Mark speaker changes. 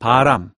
Speaker 1: 바람.